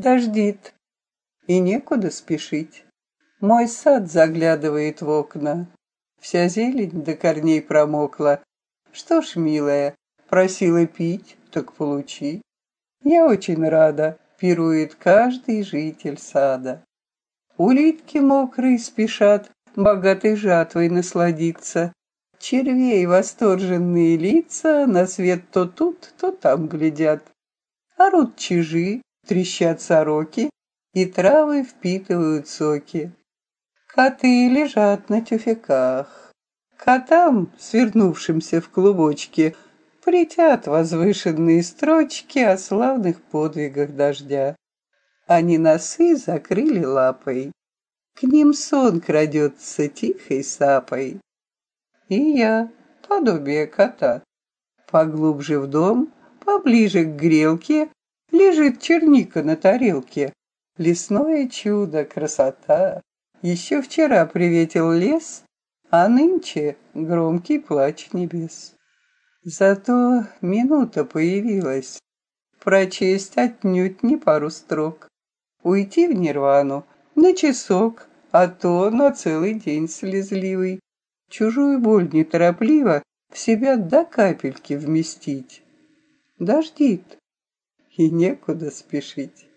Дождит, и некуда спешить. Мой сад заглядывает в окна, Вся зелень до корней промокла. Что ж, милая, просила пить, так получи. Я очень рада, пирует каждый житель сада. Улитки мокрые спешат, богатой жатвой насладиться. Червей восторженные лица на свет то тут, то там глядят. Орут чижи, трещат сороки, и травы впитывают соки. Коты лежат на тюфяках. Котам, свернувшимся в клубочке, Притят возвышенные строчки О славных подвигах дождя. Они носы закрыли лапой, К ним сон крадется тихой сапой. И я, подобие кота, Поглубже в дом, поближе к грелке, Лежит черника на тарелке. Лесное чудо, красота. Еще вчера приветил лес, а нынче громкий плач небес. Зато минута появилась. Прочесть отнюдь не пару строк. Уйти в нирвану на часок, а то на целый день слезливый. Чужую боль неторопливо в себя до капельки вместить. Дождит, и некуда спешить.